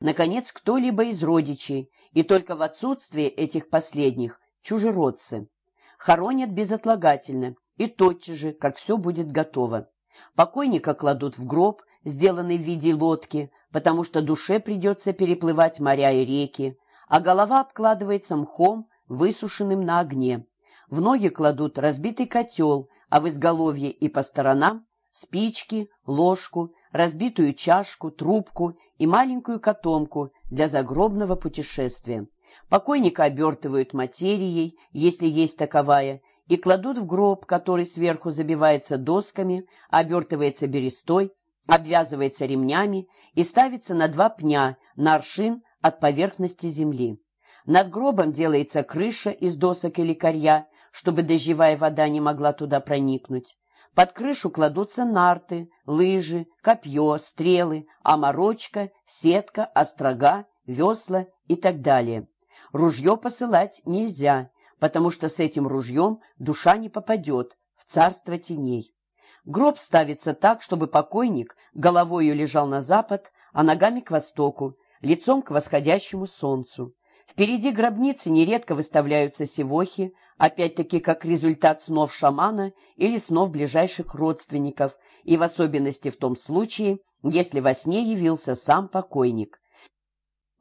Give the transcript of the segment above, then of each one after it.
наконец, кто-либо из родичей, и только в отсутствие этих последних – чужеродцы. Хоронят безотлагательно и тотчас же, как все будет готово. Покойника кладут в гроб, сделанный в виде лодки, потому что душе придется переплывать моря и реки, а голова обкладывается мхом, высушенным на огне. В ноги кладут разбитый котел, а в изголовье и по сторонам спички, ложку, разбитую чашку, трубку и маленькую котомку для загробного путешествия. Покойника обертывают материей, если есть таковая, и кладут в гроб, который сверху забивается досками, обертывается берестой, обвязывается ремнями и ставится на два пня на аршин от поверхности земли. Над гробом делается крыша из досок или корья, чтобы дождевая вода не могла туда проникнуть. Под крышу кладутся нарты, лыжи, копье, стрелы, оморочка, сетка, острога, весла и так далее. Ружье посылать нельзя, потому что с этим ружьем душа не попадет в царство теней. Гроб ставится так, чтобы покойник головою лежал на запад, а ногами к востоку, лицом к восходящему солнцу. Впереди гробницы нередко выставляются севохи, опять-таки как результат снов шамана или снов ближайших родственников, и в особенности в том случае, если во сне явился сам покойник.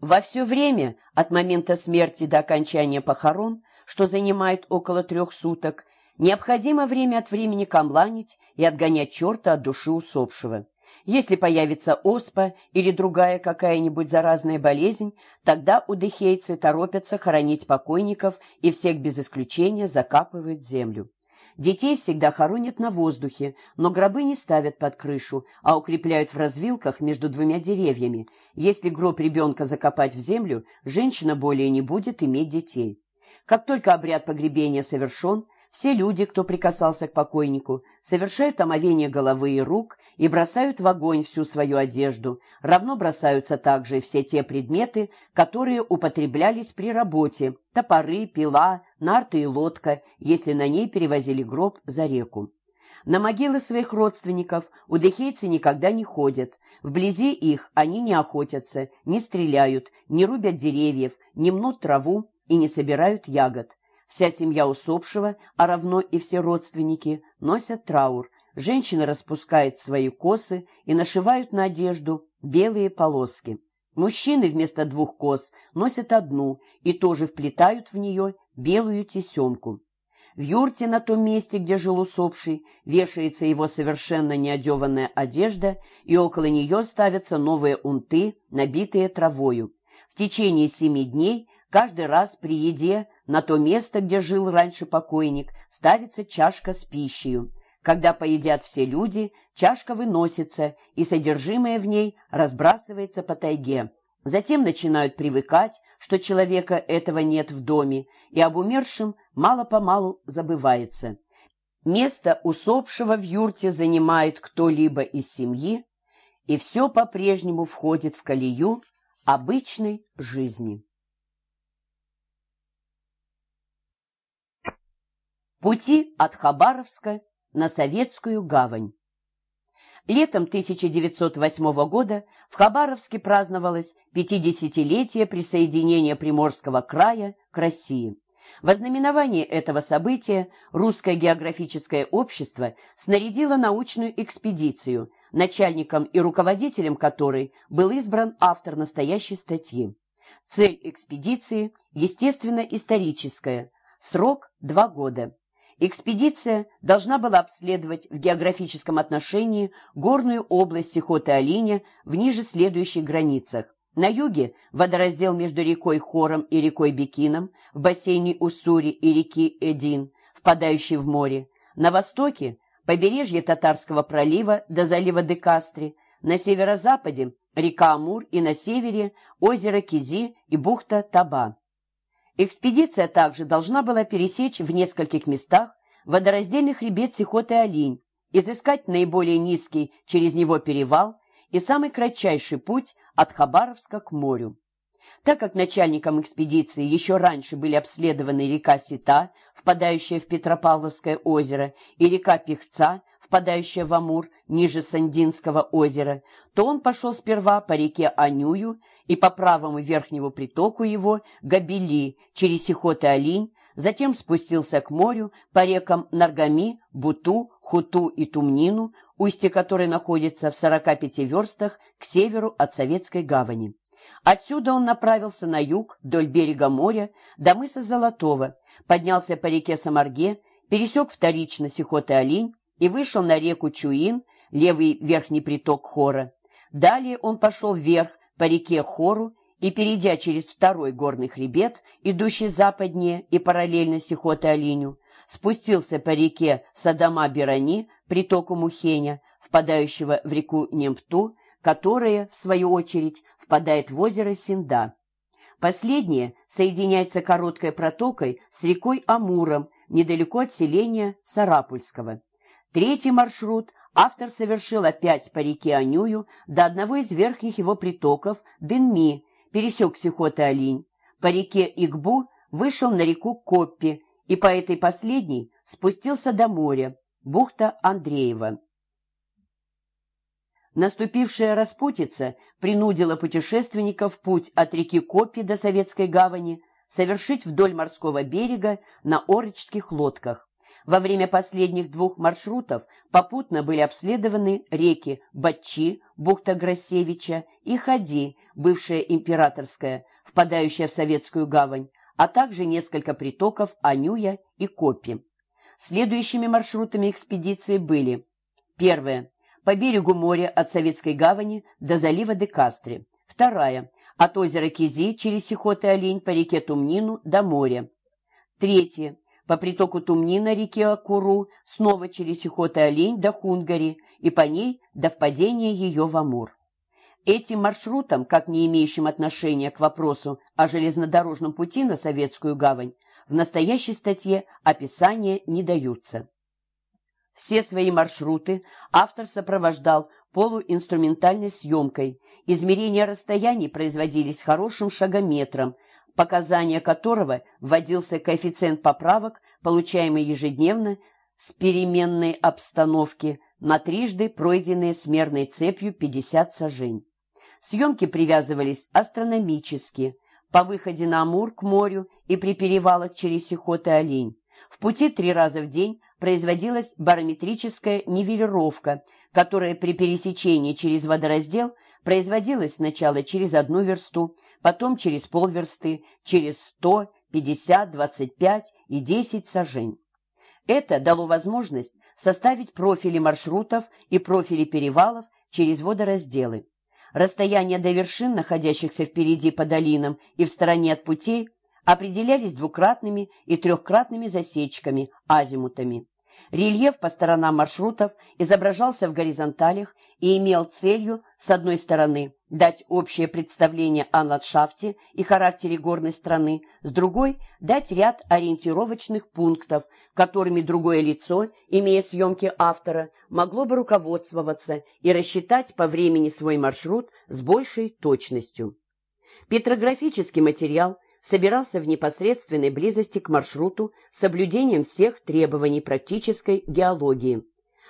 Во все время, от момента смерти до окончания похорон, что занимает около трех суток, необходимо время от времени камланить и отгонять черта от души усопшего. Если появится оспа или другая какая-нибудь заразная болезнь, тогда удыхейцы торопятся хоронить покойников и всех без исключения закапывают в землю. Детей всегда хоронят на воздухе, но гробы не ставят под крышу, а укрепляют в развилках между двумя деревьями. Если гроб ребенка закопать в землю, женщина более не будет иметь детей. Как только обряд погребения совершен, все люди, кто прикасался к покойнику, совершают омовение головы и рук и бросают в огонь всю свою одежду. Равно бросаются также все те предметы, которые употреблялись при работе – топоры, пила, нарты и лодка, если на ней перевозили гроб за реку. На могилы своих родственников удыхейцы никогда не ходят. Вблизи их они не охотятся, не стреляют, не рубят деревьев, не мнут траву и не собирают ягод. Вся семья усопшего, а равно и все родственники, носят траур. Женщины распускают свои косы и нашивают на одежду белые полоски. Мужчины вместо двух кос носят одну и тоже вплетают в нее белую тесемку. В юрте на том месте, где жил усопший, вешается его совершенно неодеванная одежда, и около нее ставятся новые унты, набитые травою. В течение семи дней, каждый раз при еде, на то место, где жил раньше покойник, ставится чашка с пищей. Когда поедят все люди, чашка выносится, и содержимое в ней разбрасывается по тайге. Затем начинают привыкать, что человека этого нет в доме, и об умершем мало-помалу забывается. Место усопшего в юрте занимает кто-либо из семьи, и все по-прежнему входит в колею обычной жизни. Пути от Хабаровска на Советскую гавань. Летом 1908 года в Хабаровске праздновалось 50-летие присоединения Приморского края к России. В ознаменовании этого события Русское географическое общество снарядило научную экспедицию, начальником и руководителем которой был избран автор настоящей статьи. Цель экспедиции – естественно-историческая, срок – два года. Экспедиция должна была обследовать в географическом отношении горную область Сихоты-Алиня в ниже следующих границах. На юге – водораздел между рекой Хором и рекой Бекином, в бассейне Уссури и реки Эдин, впадающей в море. На востоке – побережье Татарского пролива до залива Декастри, на северо-западе – река Амур и на севере – озеро Кизи и бухта Таба. Экспедиция также должна была пересечь в нескольких местах водораздельный хребет Сихоты Олень, изыскать наиболее низкий через него перевал и самый кратчайший путь от Хабаровска к морю. Так как начальником экспедиции еще раньше были обследованы река Сита, впадающая в Петропавловское озеро, и река Пехца, впадающая в Амур ниже Сандинского озера, то он пошел сперва по реке Анюю и по правому верхнему притоку его Габели через Сихот и Алинь, затем спустился к морю по рекам Наргами, Буту, Хуту и Тумнину, устье которой находится в 45 верстах к северу от Советской гавани. Отсюда он направился на юг вдоль берега моря до мыса Золотого, поднялся по реке Самарге, пересек вторично Сихот и Алинь и вышел на реку Чуин, левый верхний приток Хора. Далее он пошел вверх по реке Хору и, перейдя через второй горный хребет, идущий западнее и параллельно Сихоте-Алиню, спустился по реке Садама-Берани, притоку Мухеня, впадающего в реку Немпту, которая, в свою очередь, впадает в озеро Синда. Последнее соединяется короткой протокой с рекой Амуром, недалеко от селения Сарапульского. Третий маршрут автор совершил опять по реке Анюю до одного из верхних его притоков Дынми, пересек Сихот и Алинь, по реке Игбу вышел на реку Коппи и по этой последней спустился до моря, бухта Андреева. Наступившая распутица принудила путешественников путь от реки Копи до Советской гавани совершить вдоль морского берега на орочских лодках. Во время последних двух маршрутов попутно были обследованы реки Батчи, бухта Гросевича и Хади, бывшая императорская, впадающая в Советскую гавань, а также несколько притоков Анюя и Копи. Следующими маршрутами экспедиции были первое по берегу моря от Советской гавани до залива Декастре, вторая от озера Кизи через Сихот и Олень по реке Тумнину до моря, третье по притоку Тумнина реке Акуру, снова через Сихот и Олень до Хунгари и по ней до впадения ее в Амур. Этим маршрутом, как не имеющим отношения к вопросу о железнодорожном пути на Советскую гавань, в настоящей статье описания не даются. Все свои маршруты автор сопровождал полуинструментальной съемкой. Измерения расстояний производились хорошим шагометром, показания которого вводился коэффициент поправок, получаемый ежедневно с переменной обстановки на трижды пройденные смерной цепью 50 сажень. Съемки привязывались астрономически, по выходе на Амур к морю и при перевалах через Сихот и Олень. В пути три раза в день производилась барометрическая нивелировка, которая при пересечении через водораздел производилась сначала через одну версту, потом через полверсты, через 100, 50, 25 и 10 сажень. Это дало возможность составить профили маршрутов и профили перевалов через водоразделы. Расстояния до вершин, находящихся впереди по долинам и в стороне от путей, определялись двукратными и трехкратными засечками, азимутами. Рельеф по сторонам маршрутов изображался в горизонталях и имел целью, с одной стороны, дать общее представление о ландшафте и характере горной страны, с другой – дать ряд ориентировочных пунктов, которыми другое лицо, имея съемки автора, могло бы руководствоваться и рассчитать по времени свой маршрут с большей точностью. Петрографический материал – собирался в непосредственной близости к маршруту с соблюдением всех требований практической геологии.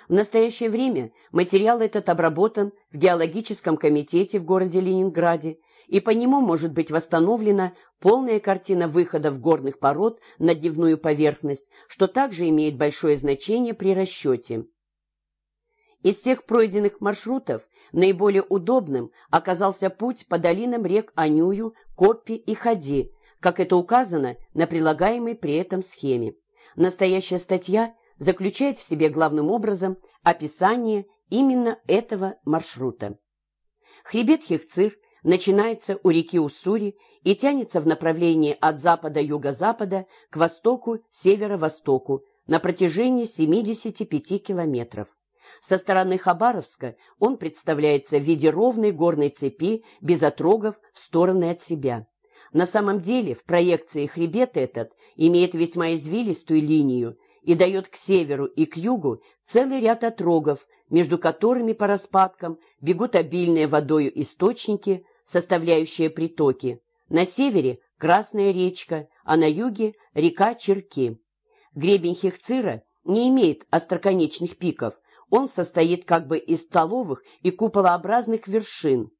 В настоящее время материал этот обработан в геологическом комитете в городе Ленинграде, и по нему может быть восстановлена полная картина выходов горных пород на дневную поверхность, что также имеет большое значение при расчете. Из всех пройденных маршрутов наиболее удобным оказался путь по долинам рек Анюю, Коппи и Хади, как это указано на прилагаемой при этом схеме. Настоящая статья заключает в себе главным образом описание именно этого маршрута. Хребет Хехцир начинается у реки Уссури и тянется в направлении от запада-юго-запада к востоку-северо-востоку на протяжении 75 километров. Со стороны Хабаровска он представляется в виде ровной горной цепи без отрогов в стороны от себя. На самом деле в проекции хребет этот имеет весьма извилистую линию и дает к северу и к югу целый ряд отрогов, между которыми по распадкам бегут обильные водою источники, составляющие притоки. На севере – Красная речка, а на юге – река Черки. Гребень Хехцира не имеет остроконечных пиков, Он состоит как бы из столовых и куполообразных вершин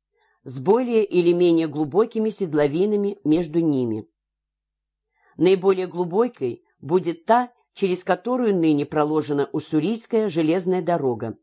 с более или менее глубокими седловинами между ними. Наиболее глубокой будет та, через которую ныне проложена Уссурийская железная дорога.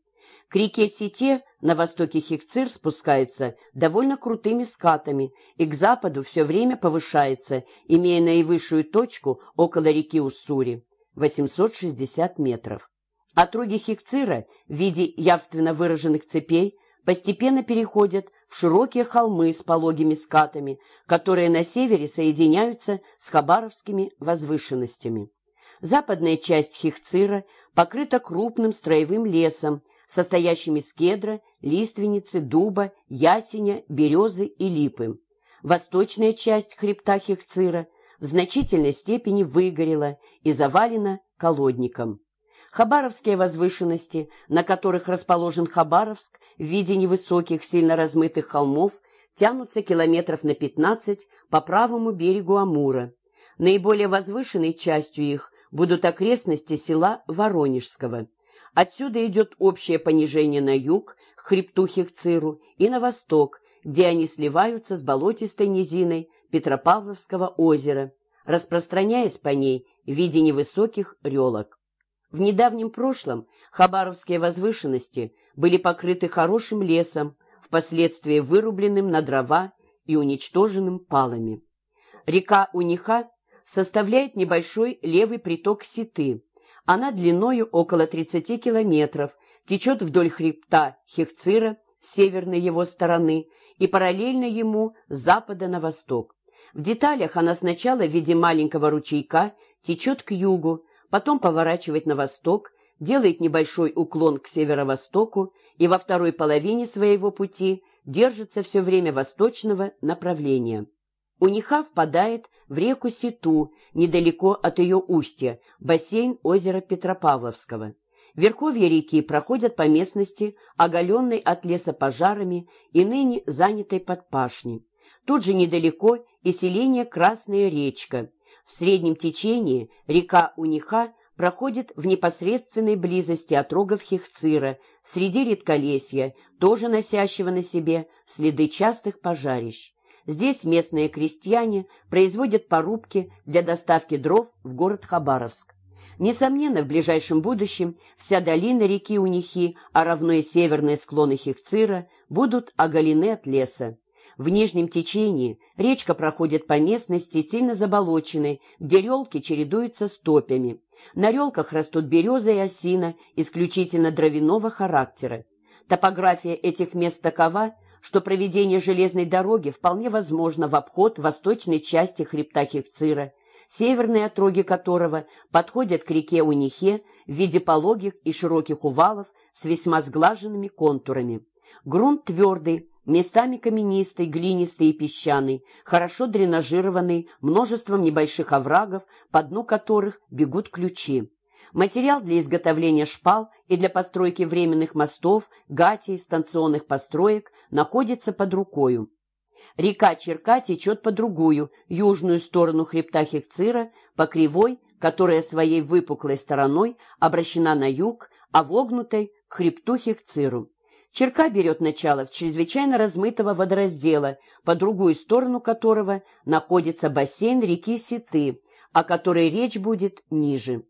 К реке Сите на востоке Хикцир спускается довольно крутыми скатами и к западу все время повышается, имея наивысшую точку около реки Уссури – 860 метров. Отроги Хикцира в виде явственно выраженных цепей постепенно переходят в широкие холмы с пологими скатами, которые на севере соединяются с хабаровскими возвышенностями. Западная часть Хихцира покрыта крупным строевым лесом, состоящим из кедра, лиственницы, дуба, ясеня, березы и липы. Восточная часть хребта Хихцира в значительной степени выгорела и завалена колодником. Хабаровские возвышенности, на которых расположен Хабаровск в виде невысоких, сильно размытых холмов, тянутся километров на 15 по правому берегу Амура. Наиболее возвышенной частью их будут окрестности села Воронежского. Отсюда идет общее понижение на юг, к хребту Хехциру, и на восток, где они сливаются с болотистой низиной Петропавловского озера, распространяясь по ней в виде невысоких релок. В недавнем прошлом Хабаровские возвышенности были покрыты хорошим лесом, впоследствии вырубленным на дрова и уничтоженным палами. Река Униха составляет небольшой левый приток Ситы. Она длиною около 30 километров, течет вдоль хребта Хехцира северной его стороны и параллельно ему с запада на восток. В деталях она сначала в виде маленького ручейка течет к югу, потом поворачивает на восток, делает небольшой уклон к северо-востоку и во второй половине своего пути держится все время восточного направления. Униха впадает в реку Ситу, недалеко от ее устья, бассейн озера Петропавловского. Верховья реки проходят по местности, оголенной от леса пожарами и ныне занятой под пашней. Тут же недалеко и селение Красная речка, в среднем течении река Униха проходит в непосредственной близости от рогов Хехцира, среди редколесья, тоже носящего на себе следы частых пожарищ. Здесь местные крестьяне производят порубки для доставки дров в город Хабаровск. Несомненно, в ближайшем будущем вся долина реки Унихи, а равно и северные склоны Хехцира, будут оголены от леса. В нижнем течении речка проходит по местности, сильно заболоченной, где чередуются с топями. На релках растут береза и осина, исключительно дровяного характера. Топография этих мест такова, что проведение железной дороги вполне возможно в обход восточной части хребта Хехцира, северные отроги которого подходят к реке Унихе в виде пологих и широких увалов с весьма сглаженными контурами. Грунт твердый, местами каменистый, глинистый и песчаный, хорошо дренажированный множеством небольших оврагов, по дну которых бегут ключи. Материал для изготовления шпал и для постройки временных мостов, гатей, станционных построек находится под рукою. Река Черка течет по другую, южную сторону хребта Хекцира, по кривой, которая своей выпуклой стороной обращена на юг, а вогнутой к хребту Хекциру. Черка берет начало в чрезвычайно размытого водораздела, по другую сторону которого находится бассейн реки Ситы, о которой речь будет ниже.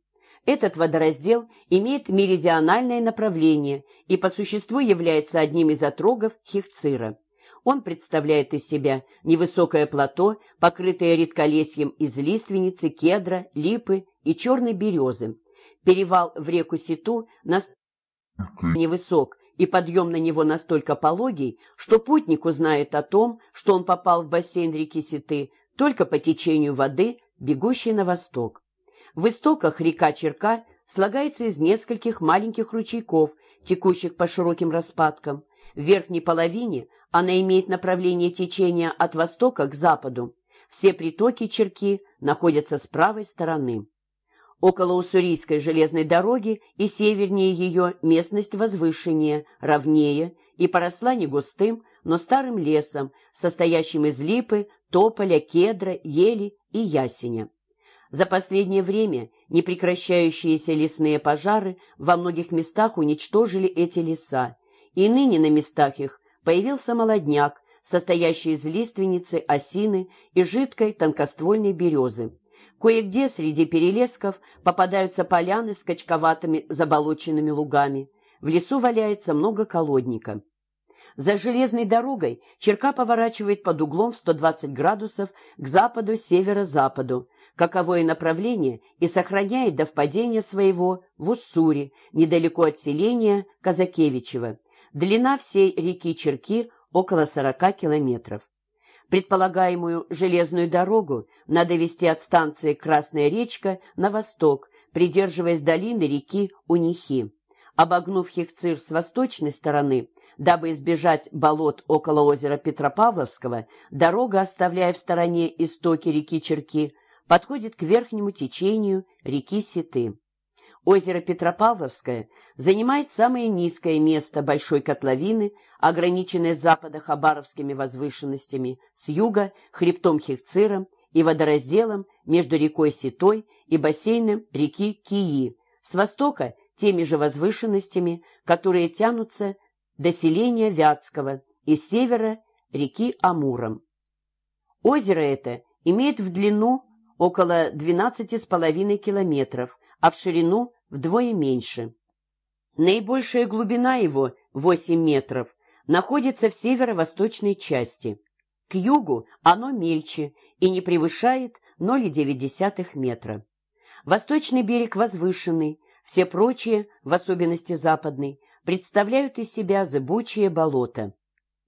Этот водораздел имеет меридиональное направление и по существу является одним из отрогов Хихцира. Он представляет из себя невысокое плато, покрытое редколесьем из лиственницы, кедра, липы и черной березы. Перевал в реку Ситу настолько невысок и подъем на него настолько пологий, что путник узнает о том, что он попал в бассейн реки Ситы только по течению воды, бегущей на восток. В истоках река Черка слагается из нескольких маленьких ручейков, текущих по широким распадкам. В верхней половине она имеет направление течения от востока к западу. Все притоки Черки находятся с правой стороны. Около Уссурийской железной дороги и севернее ее местность возвышеннее, ровнее и поросла не густым, но старым лесом, состоящим из липы, тополя, кедра, ели и ясеня. За последнее время Непрекращающиеся лесные пожары во многих местах уничтожили эти леса, и ныне на местах их появился молодняк, состоящий из лиственницы, осины и жидкой тонкоствольной березы. Кое-где среди перелесков попадаются поляны с качковатыми заболоченными лугами. В лесу валяется много колодника. За железной дорогой Черка поворачивает под углом в 120 градусов к западу-северо-западу, каковое направление и сохраняет до впадения своего в Уссури, недалеко от селения Казакевичева. Длина всей реки Черки около 40 километров. Предполагаемую железную дорогу надо вести от станции Красная речка на восток, придерживаясь долины реки Унихи. Обогнув Хехцир с восточной стороны, дабы избежать болот около озера Петропавловского, дорога, оставляя в стороне истоки реки Черки, подходит к верхнему течению реки Ситы. Озеро Петропавловское занимает самое низкое место большой котловины, ограниченное с запада Хабаровскими возвышенностями, с юга – хребтом Хехциром и водоразделом между рекой Ситой и бассейном реки Кии, с востока – теми же возвышенностями, которые тянутся до селения Вятского и с севера – реки Амуром. Озеро это имеет в длину около 12,5 километров, а в ширину вдвое меньше. Наибольшая глубина его, 8 метров, находится в северо-восточной части. К югу оно мельче и не превышает 0,9 метра. Восточный берег возвышенный, все прочие, в особенности западный, представляют из себя зыбучие болота.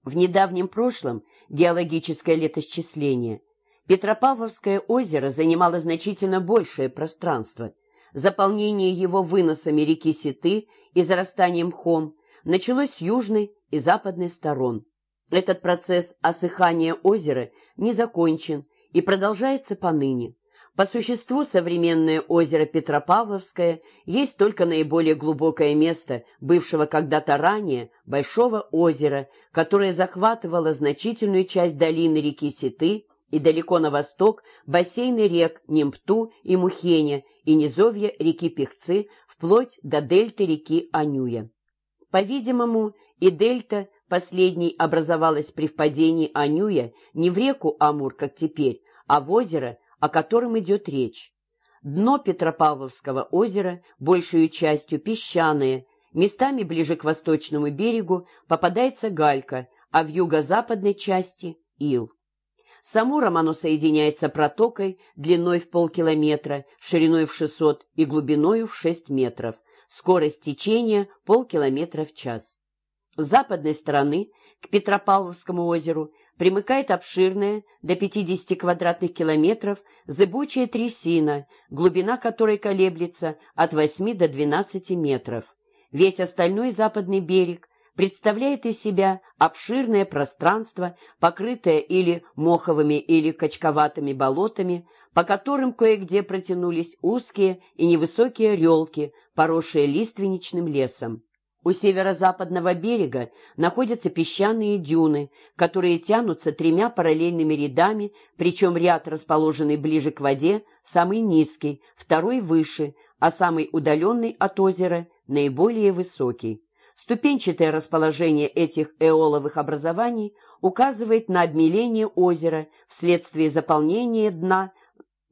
В недавнем прошлом геологическое летосчисление Петропавловское озеро занимало значительно большее пространство. Заполнение его выносами реки Ситы и зарастанием мхом началось с южной и западной сторон. Этот процесс осыхания озера не закончен и продолжается поныне. По существу современное озеро Петропавловское есть только наиболее глубокое место бывшего когда-то ранее Большого озера, которое захватывало значительную часть долины реки Ситы и далеко на восток бассейны рек Немпту и Мухеня и низовья реки Пехцы вплоть до дельты реки Анюя. По-видимому, и дельта последней образовалась при впадении Анюя не в реку Амур, как теперь, а в озеро, о котором идет речь. Дно Петропавловского озера большую частью песчаное, местами ближе к восточному берегу попадается галька, а в юго-западной части – ил. Амуром оно соединяется протокой длиной в полкилометра, шириной в 600 и глубиной в 6 метров. Скорость течения – полкилометра в час. С западной стороны к Петропавловскому озеру примыкает обширная, до 50 квадратных километров, зыбучая трясина, глубина которой колеблется от 8 до 12 метров. Весь остальной западный берег представляет из себя обширное пространство, покрытое или моховыми или качковатыми болотами, по которым кое-где протянулись узкие и невысокие релки, поросшие лиственничным лесом. У северо-западного берега находятся песчаные дюны, которые тянутся тремя параллельными рядами, причем ряд, расположенный ближе к воде, самый низкий, второй выше, а самый удаленный от озера наиболее высокий. Ступенчатое расположение этих эоловых образований указывает на обмеление озера вследствие заполнения дна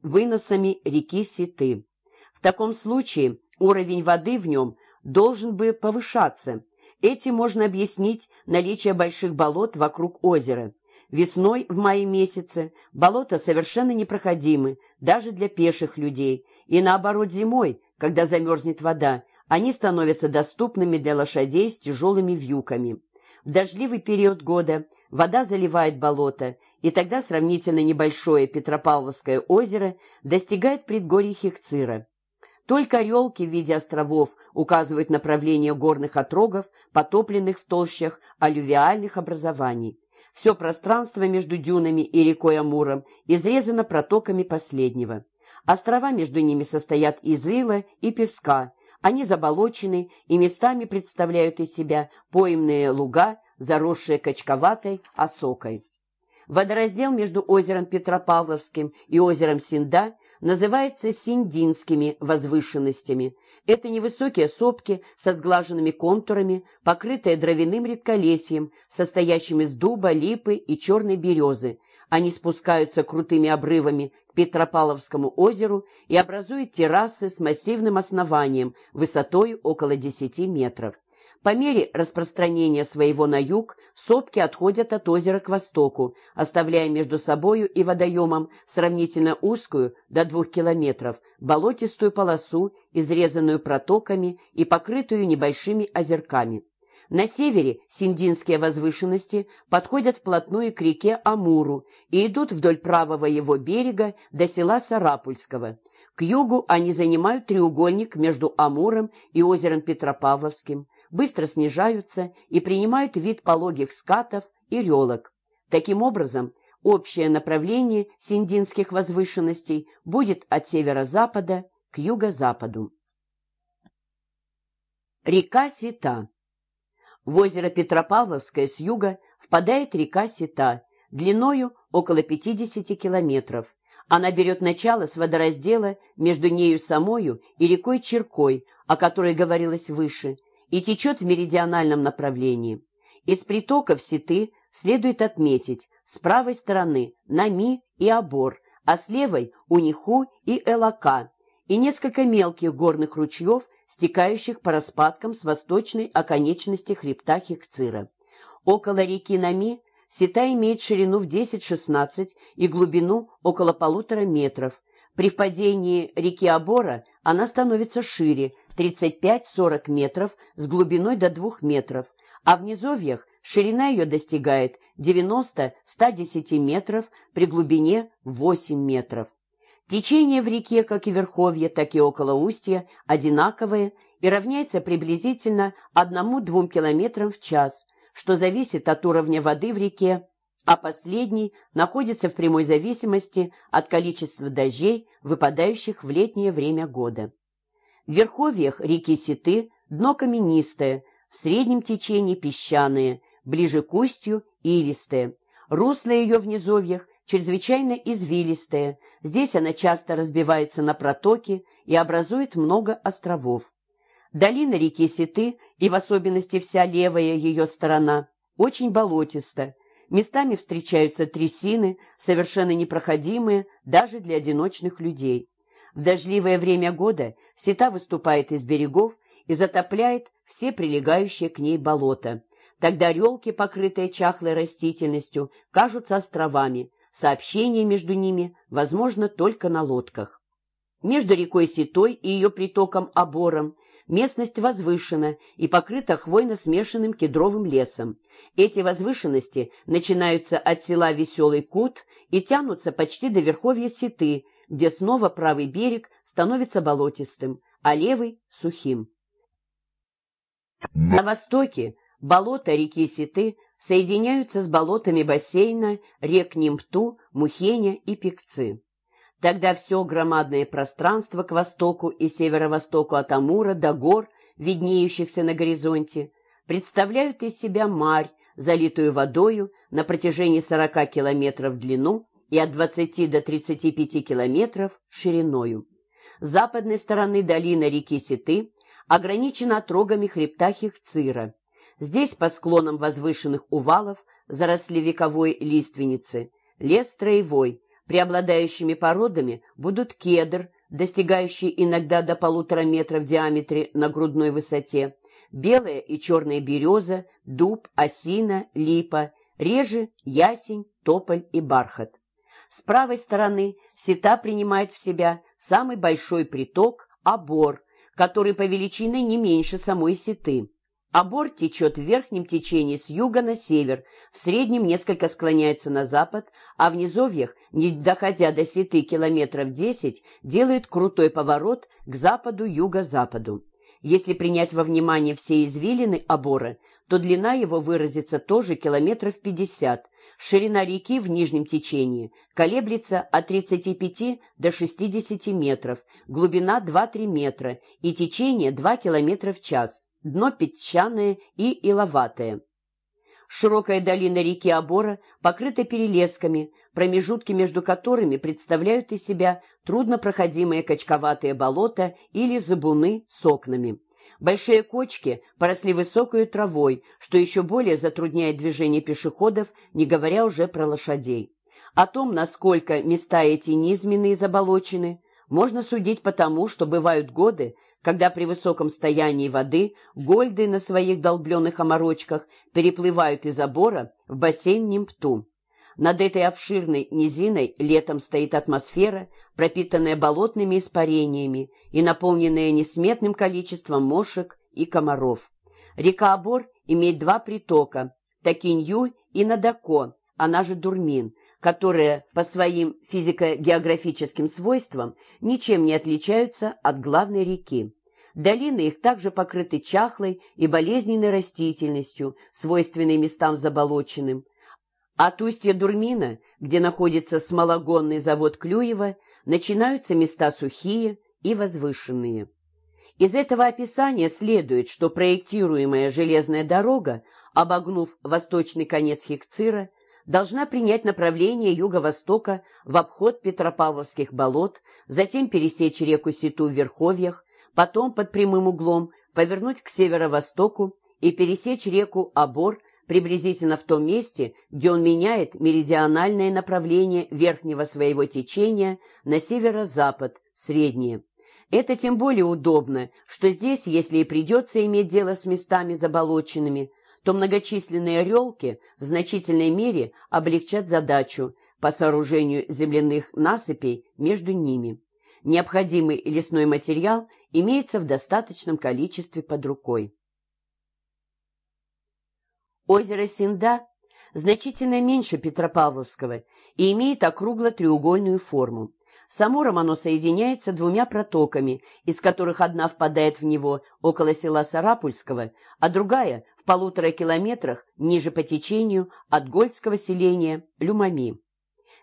выносами реки Ситы. В таком случае уровень воды в нем должен бы повышаться. Этим можно объяснить наличие больших болот вокруг озера. Весной, в мае месяце, болота совершенно непроходимы, даже для пеших людей, и наоборот зимой, когда замерзнет вода, они становятся доступными для лошадей с тяжелыми вьюками. В дождливый период года вода заливает болото, и тогда сравнительно небольшое Петропавловское озеро достигает предгорий Хекцира. Только орелки в виде островов указывают направление горных отрогов, потопленных в толщах алювиальных образований. Все пространство между дюнами и рекой Амуром изрезано протоками последнего. Острова между ними состоят из ила и песка, они заболочены и местами представляют из себя поймные луга, заросшие качковатой осокой. Водораздел между озером Петропавловским и озером Синда называется синдинскими возвышенностями. Это невысокие сопки со сглаженными контурами, покрытые дровяным редколесьем, состоящим из дуба, липы и черной березы. Они спускаются крутыми обрывами Петропавловскому озеру и образуют террасы с массивным основанием высотой около 10 метров. По мере распространения своего на юг сопки отходят от озера к востоку, оставляя между собою и водоемом сравнительно узкую, до двух километров, болотистую полосу, изрезанную протоками и покрытую небольшими озерками. На севере Синдинские возвышенности подходят вплотную к реке Амуру и идут вдоль правого его берега до села Сарапульского. К югу они занимают треугольник между Амуром и озером Петропавловским быстро снижаются и принимают вид пологих скатов и релок. Таким образом, общее направление синдинских возвышенностей будет от северо-запада к юго-западу. Река Сита В озеро Петропавловское с юга впадает река Сита, длиною около 50 километров. Она берет начало с водораздела между нею самою и рекой Черкой, о которой говорилось выше – и течет в меридиональном направлении. Из притоков Ситы следует отметить с правой стороны Нами и Обор, а с левой – Униху и Элака, и несколько мелких горных ручьев, стекающих по распадкам с восточной оконечности хребта Хекцира. Около реки Нами Сита имеет ширину в 10-16 и глубину около полутора метров. При впадении реки Обора она становится шире, 35-40 метров с глубиной до 2 метров, а в низовьях ширина ее достигает 90-110 метров при глубине 8 метров. Течение в реке, как и верховье, так и около устья, одинаковое и равняется приблизительно 1-2 километрам в час, что зависит от уровня воды в реке, а последний находится в прямой зависимости от количества дождей, выпадающих в летнее время года. В верховьях реки Ситы дно каменистое, в среднем течении песчаное, ближе к устью илистое. Русло ее в низовьях чрезвычайно извилистое, здесь она часто разбивается на протоки и образует много островов. Долина реки Ситы, и в особенности вся левая ее сторона, очень болотиста. Местами встречаются трясины, совершенно непроходимые даже для одиночных людей. В дождливое время года сета выступает из берегов и затопляет все прилегающие к ней болота. Тогда релки, покрытые чахлой растительностью, кажутся островами, сообщение между ними возможно только на лодках. Между рекой Сетой и ее притоком Обором местность возвышена и покрыта хвойно-смешанным кедровым лесом. Эти возвышенности начинаются от села Веселый Кут и тянутся почти до верховья Сеты, где снова правый берег становится болотистым, а левый — сухим. На востоке болота реки Ситы соединяются с болотами бассейна рек Нимпту, Мухеня и Пекцы. Тогда все громадное пространство к востоку и северо-востоку от Амура до гор, виднеющихся на горизонте, представляют из себя марь, залитую водою на протяжении 40 километров в длину и от 20 до 35 километров шириною. С западной стороны долина реки Ситы ограничена отрогами хребта Хехцира. Здесь по склонам возвышенных увалов заросли вековой лиственницы. Лес строевой, преобладающими породами будут кедр, достигающий иногда до полутора метров в диаметре на грудной высоте, белая и черная береза, дуб, осина, липа, реже ясень, тополь и бархат. С правой стороны Сита принимает в себя самый большой приток – Обор, который по величине не меньше самой Ситы. Обор течет в верхнем течении с юга на север, в среднем несколько склоняется на запад, а в низовьях, не доходя до Ситы километров 10, делает крутой поворот к западу-юго-западу. Если принять во внимание все извилины обора, то длина его выразится тоже километров 50, Ширина реки в нижнем течении колеблется от 35 до 60 метров, глубина 2-3 метра и течение 2 километра в час, дно песчаное и иловатое. Широкая долина реки Обора покрыта перелесками, промежутки между которыми представляют из себя труднопроходимые качковатые болота или забуны с окнами. Большие кочки поросли высокой травой, что еще более затрудняет движение пешеходов, не говоря уже про лошадей. О том, насколько места эти низменные и заболочены, можно судить потому, что бывают годы, когда при высоком стоянии воды гольды на своих долбленных оморочках переплывают из забора в бассейн Нимпту. Над этой обширной низиной летом стоит атмосфера, пропитанная болотными испарениями и наполненная несметным количеством мошек и комаров. Река Обор имеет два притока – Такинью и Надако, она же Дурмин, которые по своим физико-географическим свойствам ничем не отличаются от главной реки. Долины их также покрыты чахлой и болезненной растительностью, свойственной местам заболоченным. От устья Дурмина, где находится смологонный завод Клюева, начинаются места сухие и возвышенные. Из этого описания следует, что проектируемая железная дорога, обогнув восточный конец Хекцира, должна принять направление юго-востока в обход Петропавловских болот, затем пересечь реку Ситу в Верховьях, потом под прямым углом повернуть к северо-востоку и пересечь реку Обор приблизительно в том месте, где он меняет меридиональное направление верхнего своего течения на северо-запад, среднее. Это тем более удобно, что здесь, если и придется иметь дело с местами заболоченными, то многочисленные релки в значительной мере облегчат задачу по сооружению земляных насыпей между ними. Необходимый лесной материал имеется в достаточном количестве под рукой. Озеро Синда значительно меньше Петропавловского и имеет округло-треугольную форму. С Амуром оно соединяется двумя протоками, из которых одна впадает в него около села Сарапульского, а другая в полутора километрах ниже по течению от Гольского селения Люмами.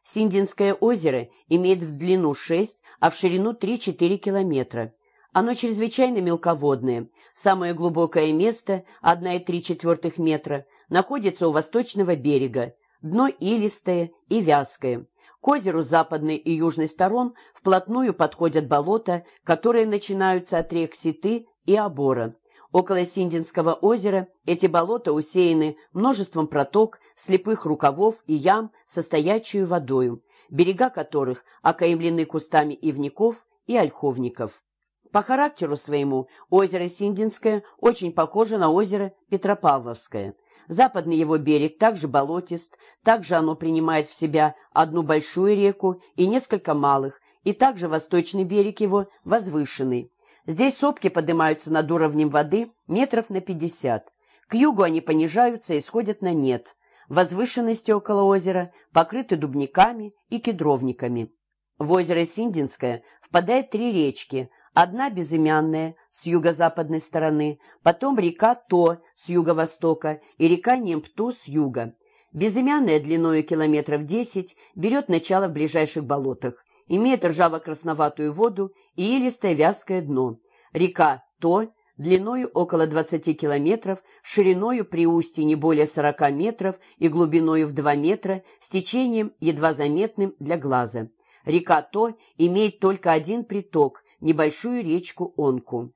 Синдинское озеро имеет в длину 6, а в ширину 3-4 километра. Оно чрезвычайно мелководное. Самое глубокое место, 1,3 метра, находится у восточного берега. Дно илистое и вязкое. К озеру западной и южной сторон вплотную подходят болота, которые начинаются от рек Ситы и Обора. Около Синдинского озера эти болота усеяны множеством проток, слепых рукавов и ям со стоячей водою, берега которых окаемлены кустами ивников и ольховников. По характеру своему озеро Синдинское очень похоже на озеро Петропавловское – Западный его берег также болотист, также оно принимает в себя одну большую реку и несколько малых, и также восточный берег его возвышенный. Здесь сопки поднимаются над уровнем воды метров на пятьдесят. К югу они понижаются и сходят на нет. Возвышенности около озера покрыты дубниками и кедровниками. В озеро Синдинское впадает три речки, Одна безымянная с юго-западной стороны, потом река То с юго-востока и река Немпту с юга. Безымянная длиною километров 10 берет начало в ближайших болотах, имеет ржаво-красноватую воду и илистое вязкое дно. Река То длиною около 20 километров, шириною при устье не более 40 метров и глубиною в 2 метра, с течением едва заметным для глаза. Река То имеет только один приток – небольшую речку Онку.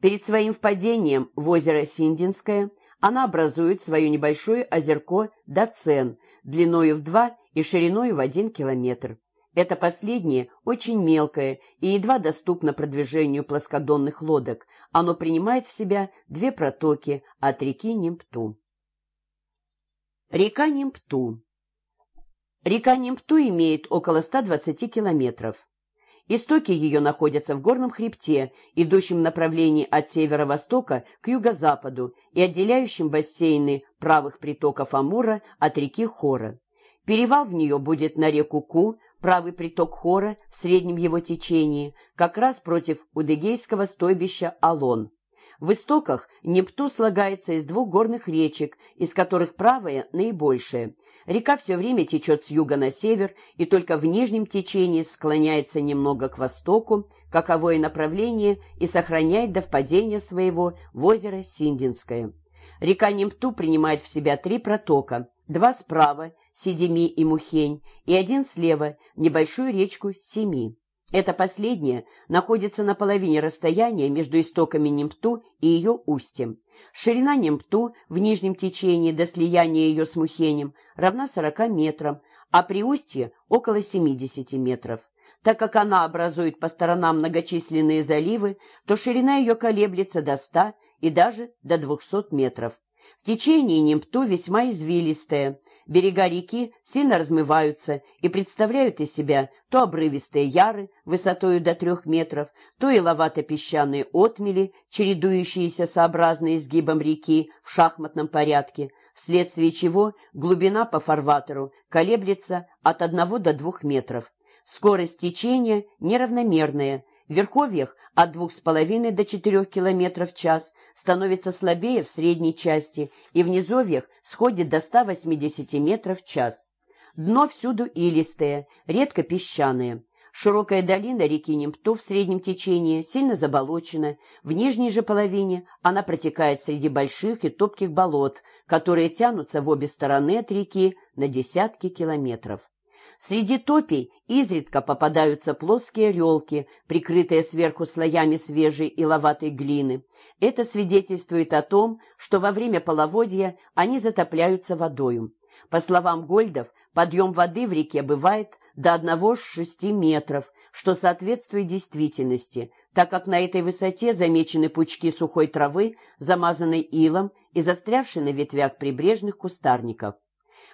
Перед своим впадением в озеро Синдинское она образует свое небольшое озерко Дацен, длиною в два и шириною в один километр. Это последнее очень мелкое и едва доступно продвижению плоскодонных лодок. Оно принимает в себя две протоки от реки Нимпту. Река Нимпту Река Нимпту имеет около 120 километров. Истоки ее находятся в горном хребте, идущем в направлении от северо-востока к юго-западу и отделяющем бассейны правых притоков Амура от реки Хора. Перевал в нее будет на реку Ку, правый приток Хора в среднем его течении, как раз против Удыгейского стойбища Алон. В истоках Непту слагается из двух горных речек, из которых правая наибольшая – Река все время течет с юга на север и только в нижнем течении склоняется немного к востоку, каковое направление и сохраняет до впадения своего в озеро Синдинское. Река Немпту принимает в себя три протока, два справа, Седеми и Мухень, и один слева, небольшую речку Семи. Это последнее находится на половине расстояния между истоками Немпту и ее устьем. Ширина Немпту в нижнем течении до слияния ее с Мухенем равна 40 метрам, а при устье около 70 метров. Так как она образует по сторонам многочисленные заливы, то ширина ее колеблется до 100 и даже до 200 метров. Течение Немпту весьма извилистое. Берега реки сильно размываются и представляют из себя то обрывистые яры высотою до трех метров, то иловато-песчаные отмели, чередующиеся сообразно изгибом реки в шахматном порядке, вследствие чего глубина по фарватеру колеблется от одного до двух метров. Скорость течения неравномерная, в верховьях от 2,5 до 4 км в час, становится слабее в средней части и в низовьях сходит до 180 метров в час. Дно всюду илистое, редко песчаное. Широкая долина реки Немпту в среднем течении сильно заболочена, в нижней же половине она протекает среди больших и топких болот, которые тянутся в обе стороны от реки на десятки километров. Среди топий изредка попадаются плоские релки, прикрытые сверху слоями свежей и ловатой глины. Это свидетельствует о том, что во время половодья они затопляются водою. По словам Гольдов, подъем воды в реке бывает до 1-6 метров, что соответствует действительности, так как на этой высоте замечены пучки сухой травы, замазанной илом и застрявшей на ветвях прибрежных кустарников.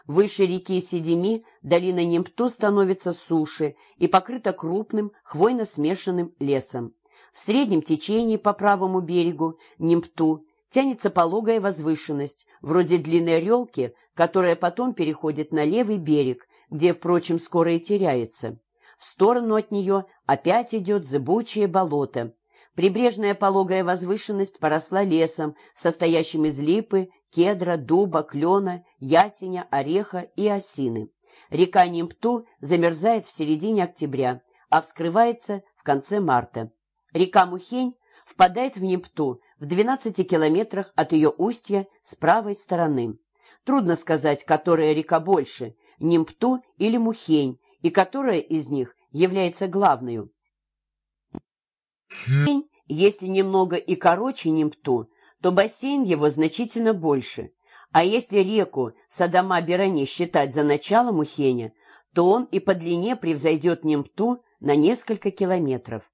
Выше реки Седеми долина Немпту становится суше и покрыта крупным хвойно-смешанным лесом. В среднем течении по правому берегу Немпту тянется пологая возвышенность, вроде длинной релки, которая потом переходит на левый берег, где, впрочем, скоро и теряется. В сторону от нее опять идет зыбучее болото. Прибрежная пологая возвышенность поросла лесом, состоящим из липы, кедра, дуба, клена, ясеня, ореха и осины. Река Нимпту замерзает в середине октября, а вскрывается в конце марта. Река Мухень впадает в Нимпту в 12 километрах от ее устья с правой стороны. Трудно сказать, которая река больше, Нимпту или Мухень, и которая из них является главной. Мухень, если немного и короче Нимпту, то бассейн его значительно больше. А если реку Садама-Берани считать за начало Мухеня, то он и по длине превзойдет Немпту на несколько километров.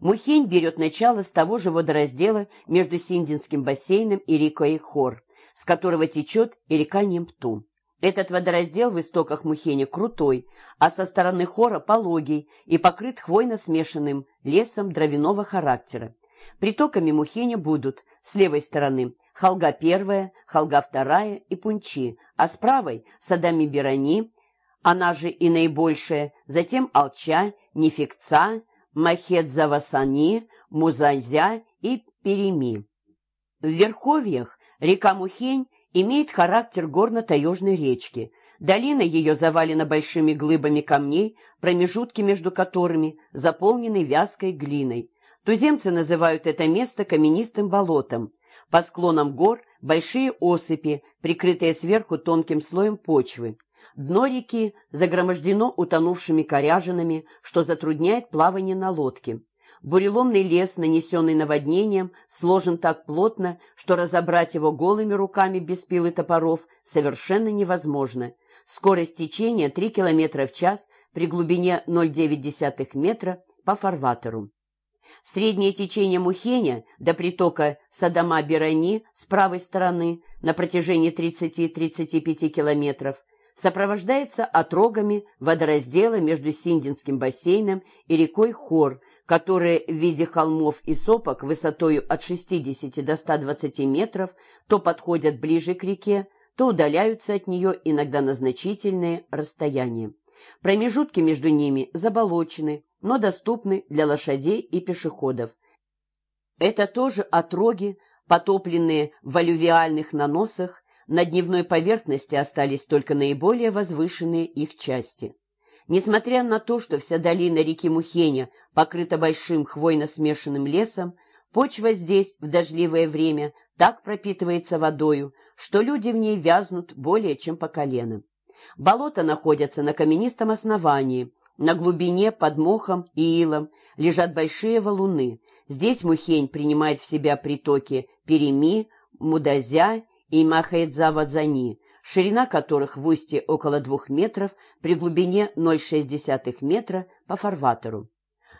Мухень берет начало с того же водораздела между Синдинским бассейном и рекой Хор, с которого течет и река Немпту. Этот водораздел в истоках Мухеня крутой, а со стороны Хора пологий и покрыт хвойно-смешанным лесом дровяного характера. Притоками Мухеня будут с левой стороны Халга первая, Халга вторая и Пунчи, а с правой Садами Берани, она же и наибольшая, затем Алча, Нефикца, Махедзавасани, Музанзя и Переми. В Верховьях река Мухень имеет характер горно-таежной речки. Долина ее завалена большими глыбами камней, промежутки между которыми заполнены вязкой глиной. Туземцы называют это место каменистым болотом. По склонам гор большие осыпи, прикрытые сверху тонким слоем почвы. Дно реки загромождено утонувшими коряжинами, что затрудняет плавание на лодке. Буреломный лес, нанесенный наводнением, сложен так плотно, что разобрать его голыми руками без пил и топоров совершенно невозможно. Скорость течения 3 км в час при глубине 0,9 метра по фарватеру. Среднее течение Мухеня до притока Садама-Берани с правой стороны на протяжении 30-35 километров сопровождается отрогами водораздела между Синдинским бассейном и рекой Хор, которые в виде холмов и сопок высотою от 60 до 120 метров то подходят ближе к реке, то удаляются от нее иногда на значительные расстояния. Промежутки между ними заболочены, но доступны для лошадей и пешеходов. Это тоже отроги, потопленные в алювиальных наносах, на дневной поверхности остались только наиболее возвышенные их части. Несмотря на то, что вся долина реки Мухеня покрыта большим хвойно-смешанным лесом, почва здесь в дождливое время так пропитывается водою, что люди в ней вязнут более чем по колено. Болота находятся на каменистом основании. На глубине под мохом и илом лежат большие валуны. Здесь Мухень принимает в себя притоки Переми, Мудазя и Махаэдзавадзани, ширина которых в устье около двух метров, при глубине 0,6 метра по фарватеру.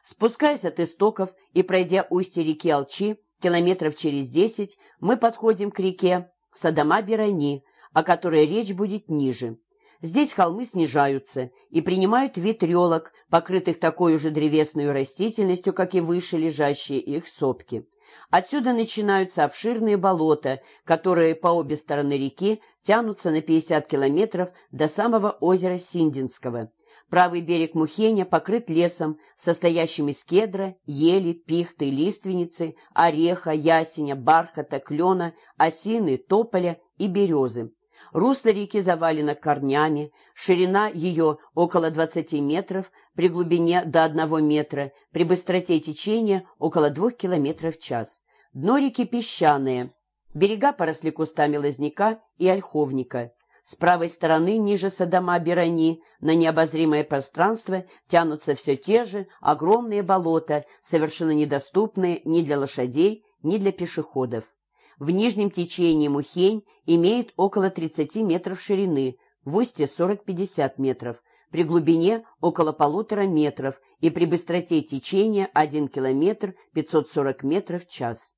Спускаясь от истоков и пройдя устье реки Алчи, километров через десять, мы подходим к реке Садама-Берани, о которой речь будет ниже. Здесь холмы снижаются и принимают вид релок, покрытых такой же древесной растительностью, как и выше лежащие их сопки. Отсюда начинаются обширные болота, которые по обе стороны реки тянутся на 50 километров до самого озера Синдинского. Правый берег Мухеня покрыт лесом, состоящим из кедра, ели, пихты, лиственницы, ореха, ясеня, бархата, клена, осины, тополя и березы. Русло реки завалено корнями, ширина ее около 20 метров, при глубине до 1 метра, при быстроте течения около 2 километров в час. Дно реки песчаное, берега поросли кустами лозняка и ольховника. С правой стороны, ниже Садома Берани, на необозримое пространство тянутся все те же огромные болота, совершенно недоступные ни для лошадей, ни для пешеходов. В нижнем течении Мухень имеет около 30 метров ширины, в устье 40-50 метров, при глубине около полутора метров и при быстроте течения 1 километр 540 метров в час.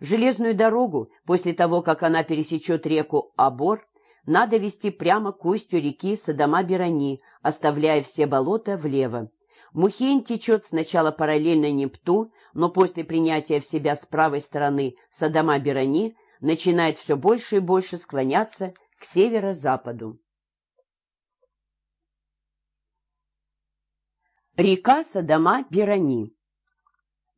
Железную дорогу, после того, как она пересечет реку Абор, надо вести прямо к устью реки Садома-Берани, оставляя все болота влево. Мухень течет сначала параллельно Непту, но после принятия в себя с правой стороны Садома-Берани начинает все больше и больше склоняться к северо-западу. Река Садома-Берани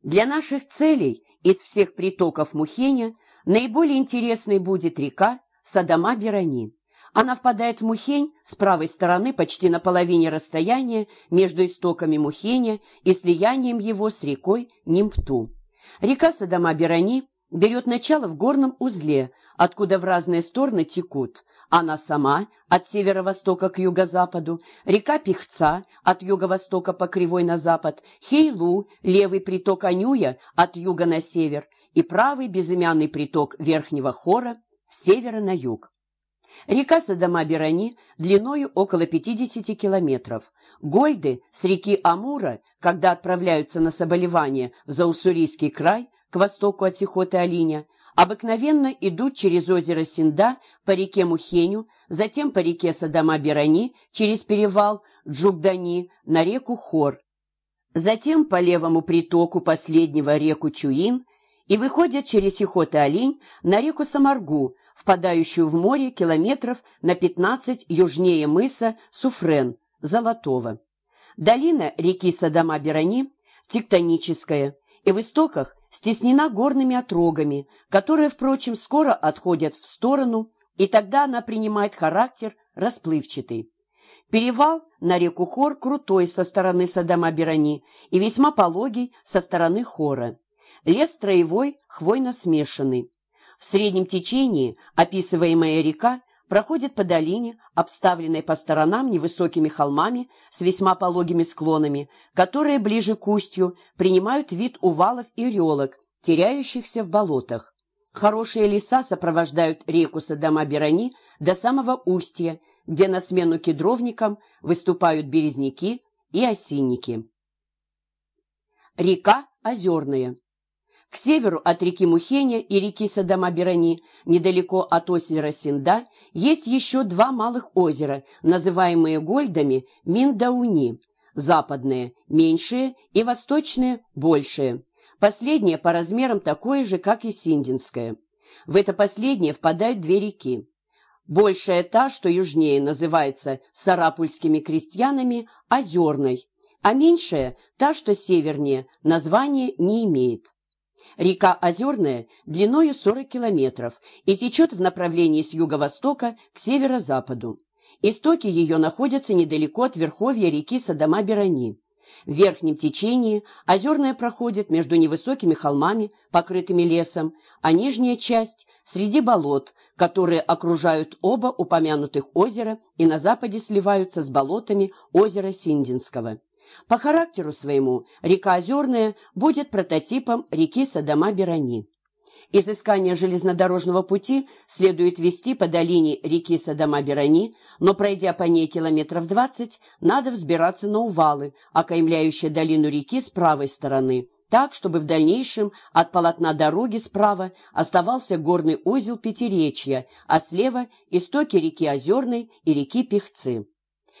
Для наших целей из всех притоков Мухеня наиболее интересной будет река Садома-Берани. Она впадает в Мухень с правой стороны почти на половине расстояния между истоками Мухеня и слиянием его с рекой Нимпту. Река Садома-Берани берет начало в горном узле, откуда в разные стороны текут. Она сама от северо-востока к юго-западу, река Пихца от юго-востока по кривой на запад, Хейлу, левый приток Анюя от юга на север и правый безымянный приток Верхнего Хора с севера на юг. Река Садома-Берани длиною около 50 километров. Гольды с реки Амура, когда отправляются на соболевание в Зауссурийский край, к востоку от Сихоты-Алиня, обыкновенно идут через озеро Синда по реке Мухеню, затем по реке Садома-Берани через перевал Джубдани на реку Хор, затем по левому притоку последнего реку Чуин и выходят через Сихоты-Алинь на реку Самаргу, впадающую в море километров на 15 южнее мыса Суфрен, Золотого. Долина реки Садома-Берани тектоническая и в истоках стеснена горными отрогами, которые, впрочем, скоро отходят в сторону, и тогда она принимает характер расплывчатый. Перевал на реку Хор крутой со стороны Садома-Берани и весьма пологий со стороны Хора. Лес строевой, хвойно-смешанный. В среднем течении описываемая река проходит по долине, обставленной по сторонам невысокими холмами с весьма пологими склонами, которые ближе к устью принимают вид увалов и релок, теряющихся в болотах. Хорошие леса сопровождают реку Садома-Берани до самого устья, где на смену кедровникам выступают березняки и осинники. Река Озерная к северу от реки Мухеня и реки Садома-Берани, недалеко от озера Синда, есть еще два малых озера, называемые Гольдами Миндауни. Западные – меньшие и восточные – большие. Последнее по размерам такое же, как и Синдинское. В это последнее впадают две реки. Большая та, что южнее, называется сарапульскими крестьянами Озерной, а меньшая – та, что севернее, названия не имеет. Река Озерная длиною 40 километров и течет в направлении с юго-востока к северо-западу. Истоки ее находятся недалеко от верховья реки Садома-Берани. В верхнем течении озерная проходит между невысокими холмами, покрытыми лесом, а нижняя часть – среди болот, которые окружают оба упомянутых озера и на западе сливаются с болотами озера Синдинского. По характеру своему река Озерная будет прототипом реки Садома-Берани. Изыскание железнодорожного пути следует вести по долине реки Садома-Берани, но, пройдя по ней километров двадцать, надо взбираться на увалы, окаймляющие долину реки с правой стороны, так, чтобы в дальнейшем от полотна дороги справа оставался горный узел Пятиречья, а слева – истоки реки Озерной и реки Пехцы.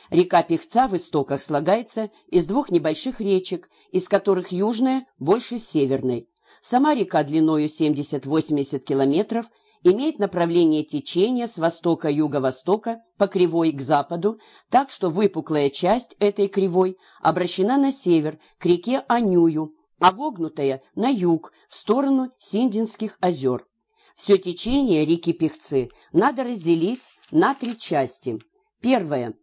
Река Пехца в истоках слагается из двух небольших речек, из которых южная больше северной. Сама река длиною 70-80 километров имеет направление течения с востока-юго-востока по кривой к западу, так что выпуклая часть этой кривой обращена на север, к реке Анюю, а вогнутая – на юг, в сторону Синдинских озер. Все течение реки Пехцы надо разделить на три части. Первое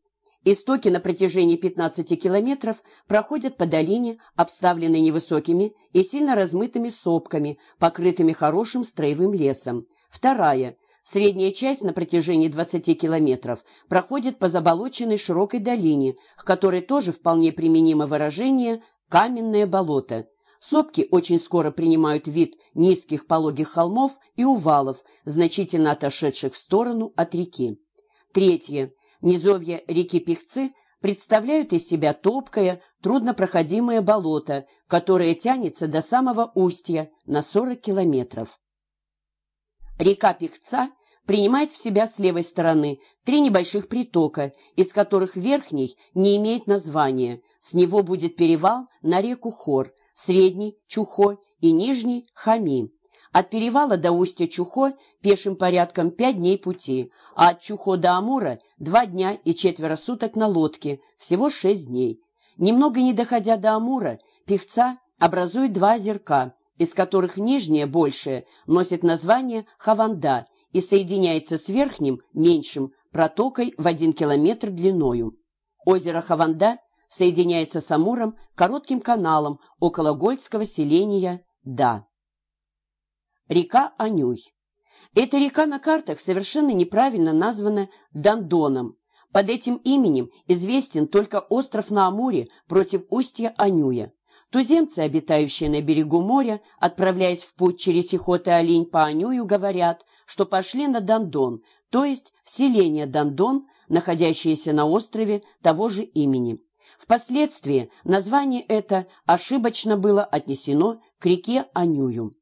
Истоки на протяжении 15 километров проходят по долине, обставленной невысокими и сильно размытыми сопками, покрытыми хорошим строевым лесом. Вторая. Средняя часть на протяжении 20 километров проходит по заболоченной широкой долине, к которой тоже вполне применимо выражение «каменное болото». Сопки очень скоро принимают вид низких пологих холмов и увалов, значительно отошедших в сторону от реки. Третье. Низовья реки Пехцы представляют из себя топкое, труднопроходимое болото, которое тянется до самого устья на 40 километров. Река Пехца принимает в себя с левой стороны три небольших притока, из которых верхний не имеет названия. С него будет перевал на реку Хор, средний – Чухо и нижний – Хами. От перевала до устья Чухо пешим порядком пять дней пути, а от Чухо до Амура два дня и четверо суток на лодке, всего шесть дней. Немного не доходя до Амура, певца образует два озерка, из которых нижнее, большее, носит название Хаванда и соединяется с верхним, меньшим, протокой в один километр длиною. Озеро Хаванда соединяется с Амуром коротким каналом около гольдского селения Да. Река Анюй. Эта река на картах совершенно неправильно названа Дондоном. Под этим именем известен только остров на Амуре против устья Анюя. Туземцы, обитающие на берегу моря, отправляясь в путь через Сихот и Олень по Анюю, говорят, что пошли на Дондон, то есть в селение Дондон, находящееся на острове того же имени. Впоследствии название это ошибочно было отнесено к реке Анюю.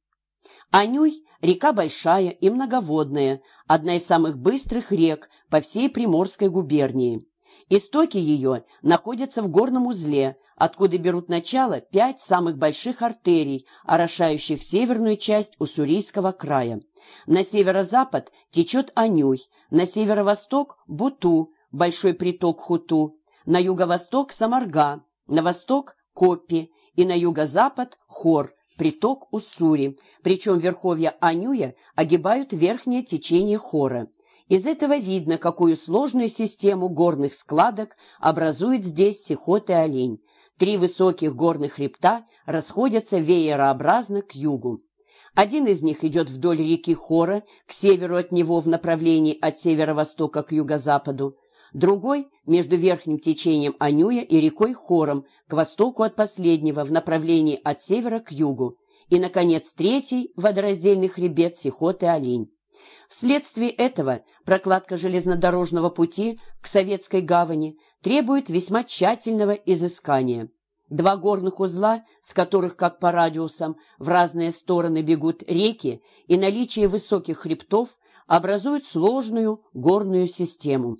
Анюй – река большая и многоводная, одна из самых быстрых рек по всей Приморской губернии. Истоки ее находятся в горном узле, откуда берут начало пять самых больших артерий, орошающих северную часть Уссурийского края. На северо-запад течет Анюй, на северо-восток – Буту, большой приток Хуту, на юго-восток – Самарга, на восток – Копи и на юго-запад – Хор – приток Уссури, причем верховья Анюя огибают верхнее течение Хора. Из этого видно, какую сложную систему горных складок образует здесь Сихот и Олень. Три высоких горных хребта расходятся веерообразно к югу. Один из них идет вдоль реки Хора, к северу от него в направлении от северо-востока к юго-западу другой – между верхним течением Анюя и рекой Хором, к востоку от последнего, в направлении от севера к югу, и, наконец, третий – водораздельный хребет Сихот и Олень. Вследствие этого прокладка железнодорожного пути к Советской гавани требует весьма тщательного изыскания. Два горных узла, с которых, как по радиусам, в разные стороны бегут реки, и наличие высоких хребтов образуют сложную горную систему.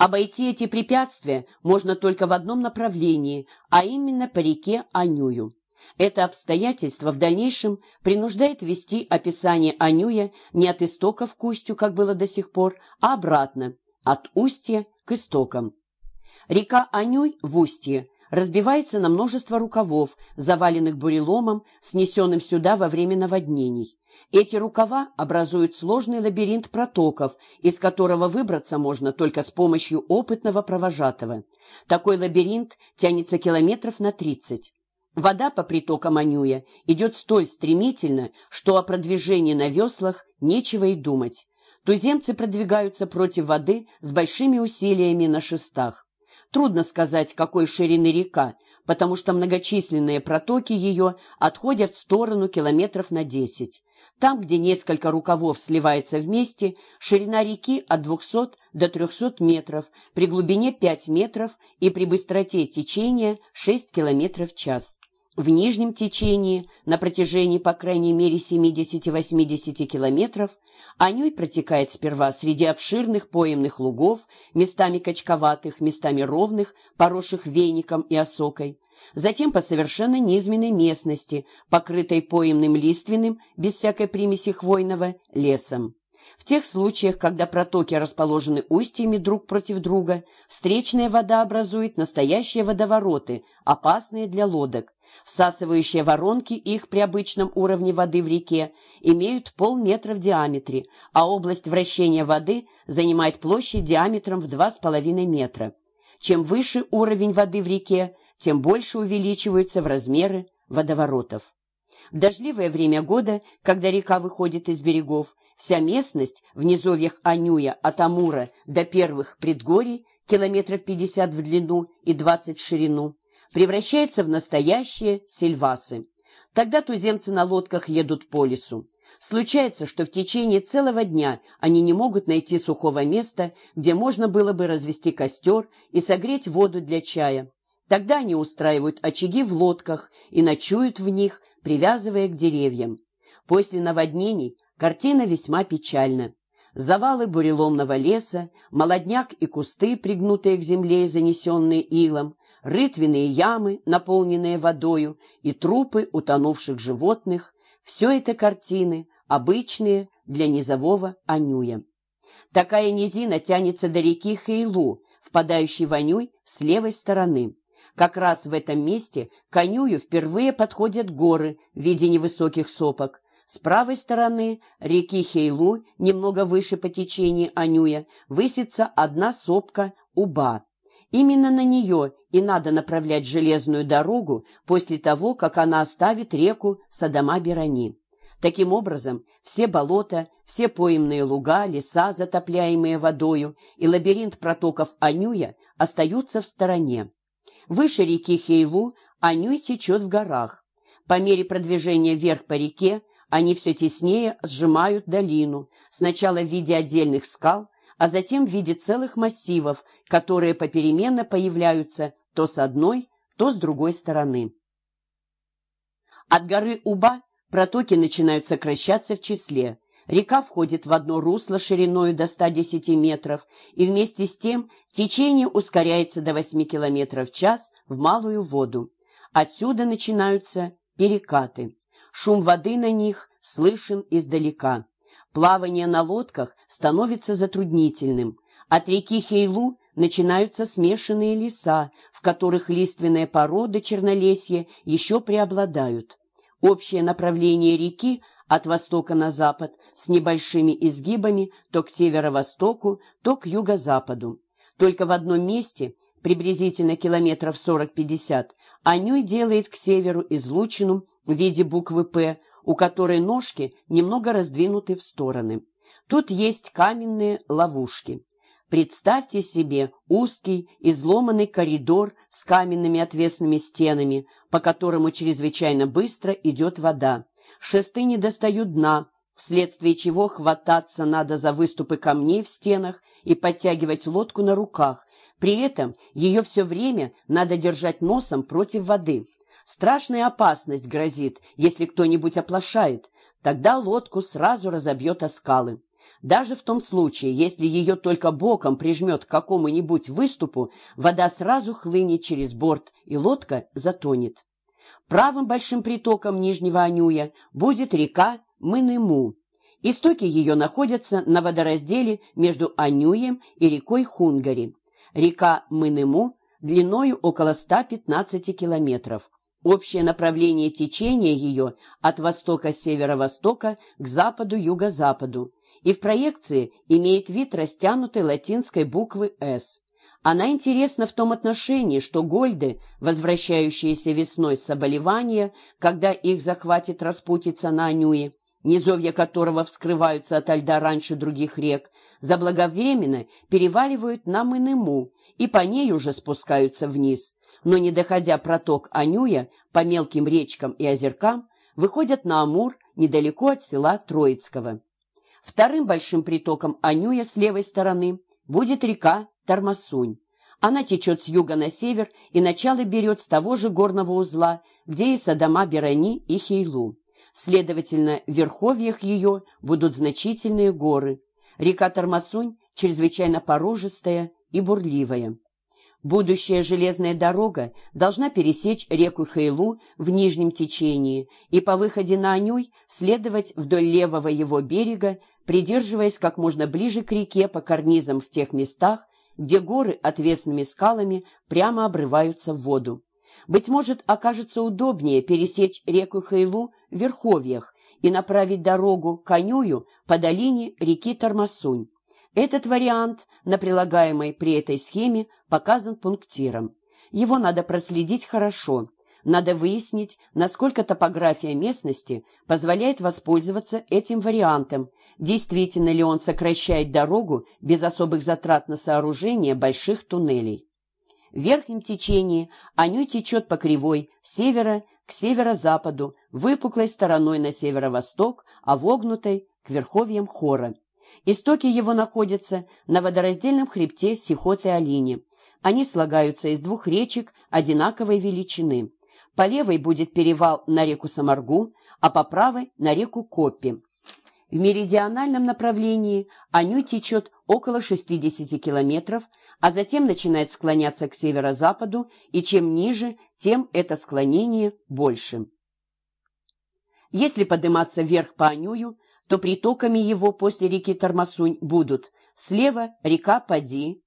Обойти эти препятствия можно только в одном направлении, а именно по реке Анюю. Это обстоятельство в дальнейшем принуждает вести описание Анюя не от истоков к устью, как было до сих пор, а обратно, от устья к истокам. Река Анюй в устье разбивается на множество рукавов, заваленных буреломом, снесенным сюда во время наводнений. Эти рукава образуют сложный лабиринт протоков, из которого выбраться можно только с помощью опытного провожатого. Такой лабиринт тянется километров на 30. Вода по притокам Анюя идет столь стремительно, что о продвижении на веслах нечего и думать. Туземцы продвигаются против воды с большими усилиями на шестах. Трудно сказать, какой ширины река, потому что многочисленные протоки ее отходят в сторону километров на 10. Там, где несколько рукавов сливается вместе, ширина реки от 200 до 300 метров, при глубине 5 метров и при быстроте течения 6 километров в час. В нижнем течении, на протяжении по крайней мере 70-80 километров, Анюй протекает сперва среди обширных поемных лугов, местами качковатых, местами ровных, поросших веником и осокой, затем по совершенно низменной местности, покрытой поемным лиственным, без всякой примеси хвойного, лесом. В тех случаях, когда протоки расположены устьями друг против друга, встречная вода образует настоящие водовороты, опасные для лодок. Всасывающие воронки их при обычном уровне воды в реке имеют полметра в диаметре, а область вращения воды занимает площадь диаметром в 2,5 метра. Чем выше уровень воды в реке, тем больше увеличиваются в размеры водоворотов. В дождливое время года, когда река выходит из берегов, вся местность в низовьях Анюя от Амура до первых предгорий, километров 50 в длину и 20 в ширину, превращается в настоящие сельвасы. Тогда туземцы на лодках едут по лесу. Случается, что в течение целого дня они не могут найти сухого места, где можно было бы развести костер и согреть воду для чая. Тогда они устраивают очаги в лодках и ночуют в них, привязывая к деревьям. После наводнений картина весьма печальна. Завалы буреломного леса, молодняк и кусты, пригнутые к земле и занесенные илом, рытвенные ямы, наполненные водою, и трупы утонувших животных – все это картины, обычные для низового Анюя. Такая низина тянется до реки Хейлу, впадающей в Анюй с левой стороны. Как раз в этом месте к Анюю впервые подходят горы в виде невысоких сопок. С правой стороны реки Хейлу, немного выше по течению Анюя, высится одна сопка Уба. Именно на нее и надо направлять железную дорогу после того, как она оставит реку Садама-Берани. Таким образом, все болота, все поимные луга, леса, затопляемые водою, и лабиринт протоков Анюя остаются в стороне. Выше реки Хейлу Анюй течет в горах. По мере продвижения вверх по реке они все теснее сжимают долину, сначала в виде отдельных скал, а затем в виде целых массивов, которые попеременно появляются то с одной, то с другой стороны. От горы Уба протоки начинают сокращаться в числе. Река входит в одно русло шириной до 110 метров, и вместе с тем течение ускоряется до 8 километров в час в малую воду. Отсюда начинаются перекаты. Шум воды на них слышен издалека. Плавание на лодках становится затруднительным. От реки Хейлу начинаются смешанные леса, в которых лиственные породы чернолесья еще преобладают. Общее направление реки от востока на запад с небольшими изгибами то к северо-востоку, то к юго-западу. Только в одном месте, приблизительно километров 40-50, Анюй делает к северу излучину в виде буквы «П», у которой ножки немного раздвинуты в стороны. Тут есть каменные ловушки. Представьте себе узкий, изломанный коридор с каменными отвесными стенами, по которому чрезвычайно быстро идет вода. Шесты не достают дна, вследствие чего хвататься надо за выступы камней в стенах и подтягивать лодку на руках. При этом ее все время надо держать носом против воды. Страшная опасность грозит, если кто-нибудь оплошает. Тогда лодку сразу разобьет о скалы. Даже в том случае, если ее только боком прижмет к какому-нибудь выступу, вода сразу хлынет через борт, и лодка затонет. Правым большим притоком Нижнего Анюя будет река Мыныму. Истоки ее находятся на водоразделе между Анюем и рекой Хунгари. Река Мыныму длиною около 115 километров. Общее направление течения ее от востока-северо-востока к западу-юго-западу и в проекции имеет вид растянутой латинской буквы «С». Она интересна в том отношении, что гольды, возвращающиеся весной с оболевания, когда их захватит распутица на Анюе, низовья которого вскрываются от льда раньше других рек, заблаговременно переваливают на Мыныму и по ней уже спускаются вниз, но не доходя проток Анюя по мелким речкам и озеркам, выходят на Амур недалеко от села Троицкого. Вторым большим притоком Анюя с левой стороны будет река Тармасунь. Она течет с юга на север и начало берет с того же горного узла, где и Садама Берани и Хейлу. Следовательно, в верховьях ее будут значительные горы. Река Тармасунь чрезвычайно порожистая и бурливая. Будущая железная дорога должна пересечь реку Хейлу в нижнем течении и по выходе на Анюй следовать вдоль левого его берега, придерживаясь как можно ближе к реке по карнизам в тех местах, где горы отвесными скалами прямо обрываются в воду. Быть может, окажется удобнее пересечь реку Хейлу в Верховьях и направить дорогу конюю по долине реки Тормосунь. Этот вариант на прилагаемой при этой схеме показан пунктиром. Его надо проследить хорошо. Надо выяснить, насколько топография местности позволяет воспользоваться этим вариантом, действительно ли он сокращает дорогу без особых затрат на сооружение больших туннелей. В верхнем течении Аню течет по кривой с севера к северо-западу, выпуклой стороной на северо-восток, а вогнутой к верховьям хора. Истоки его находятся на водораздельном хребте Сихоты-Алини. Они слагаются из двух речек одинаковой величины. По левой будет перевал на реку Самаргу, а по правой – на реку Копи. В меридиональном направлении Аню течет около 60 километров, а затем начинает склоняться к северо-западу, и чем ниже, тем это склонение больше. Если подниматься вверх по Анюю, то притоками его после реки Тормосунь будут слева река Пади,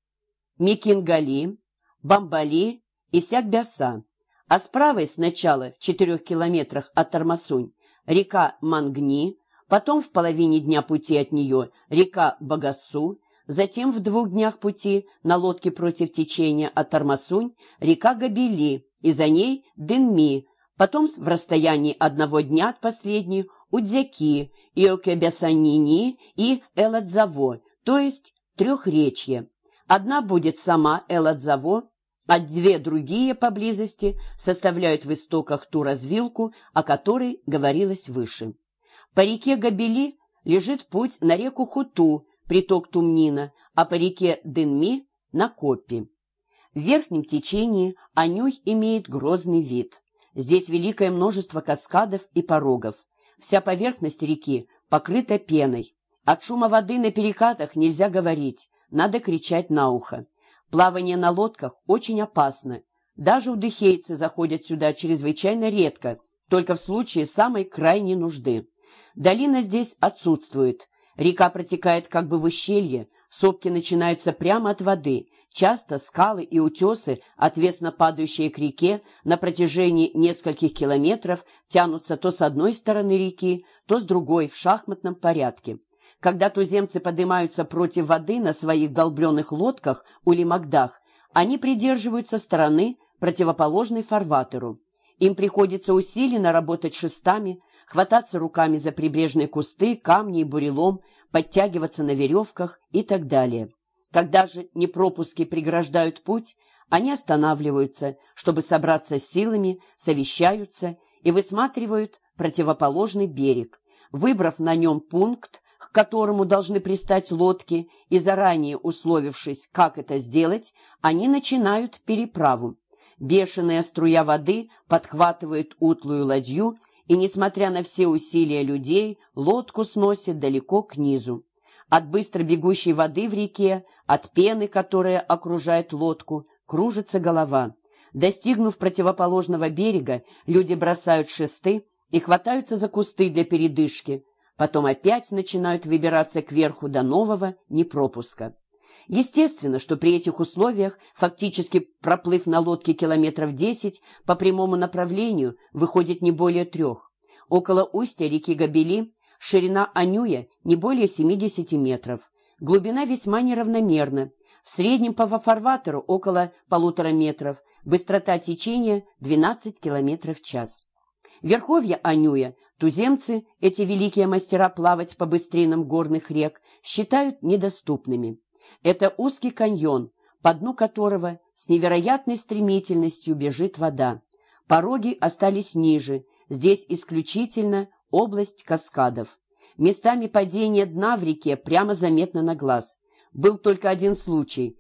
Микингали, Бамбали и Сякбяса, а с правой сначала в четырех километрах от Тормосунь река Мангни, потом в половине дня пути от нее река Багасу, затем в двух днях пути на лодке против течения от Тормосунь река Габели и за ней Дынми, потом в расстоянии одного дня от последней Удзяки Иокебесанини и Эладзаво, то есть трехречье. Одна будет сама Эладзаво, а две другие поблизости составляют в истоках ту развилку, о которой говорилось выше. По реке Габели лежит путь на реку Хуту, приток Тумнина, а по реке Дынми – на Копи. В верхнем течении Анюй имеет грозный вид. Здесь великое множество каскадов и порогов. Вся поверхность реки покрыта пеной. От шума воды на перекатах нельзя говорить, надо кричать на ухо. Плавание на лодках очень опасно. Даже удыхейцы заходят сюда чрезвычайно редко, только в случае самой крайней нужды. Долина здесь отсутствует. Река протекает как бы в ущелье, сопки начинаются прямо от воды, Часто скалы и утесы, отвесно падающие к реке, на протяжении нескольких километров тянутся то с одной стороны реки, то с другой в шахматном порядке. Когда туземцы поднимаются против воды на своих долбленных лодках или магдах, они придерживаются стороны, противоположной фарватеру. Им приходится усиленно работать шестами, хвататься руками за прибрежные кусты, камни и бурелом, подтягиваться на веревках и так далее. Когда же непропуски преграждают путь, они останавливаются, чтобы собраться с силами, совещаются и высматривают противоположный берег. Выбрав на нем пункт, к которому должны пристать лодки, и заранее условившись, как это сделать, они начинают переправу. Бешеная струя воды подхватывает утлую ладью, и, несмотря на все усилия людей, лодку сносит далеко к низу. От быстро бегущей воды в реке, от пены, которая окружает лодку, кружится голова. Достигнув противоположного берега, люди бросают шесты и хватаются за кусты для передышки. Потом опять начинают выбираться кверху до нового непропуска. Естественно, что при этих условиях, фактически проплыв на лодке километров десять, по прямому направлению выходит не более трех. Около устья реки Габели Ширина Анюя не более 70 метров. Глубина весьма неравномерна. В среднем по фарватеру около полутора метров, быстрота течения 12 км в час. Верховья Анюя туземцы, эти великие мастера плавать по быстринам горных рек, считают недоступными. Это узкий каньон, по дну которого с невероятной стремительностью бежит вода. Пороги остались ниже, здесь исключительно область каскадов. Местами падения дна в реке прямо заметно на глаз. Был только один случай.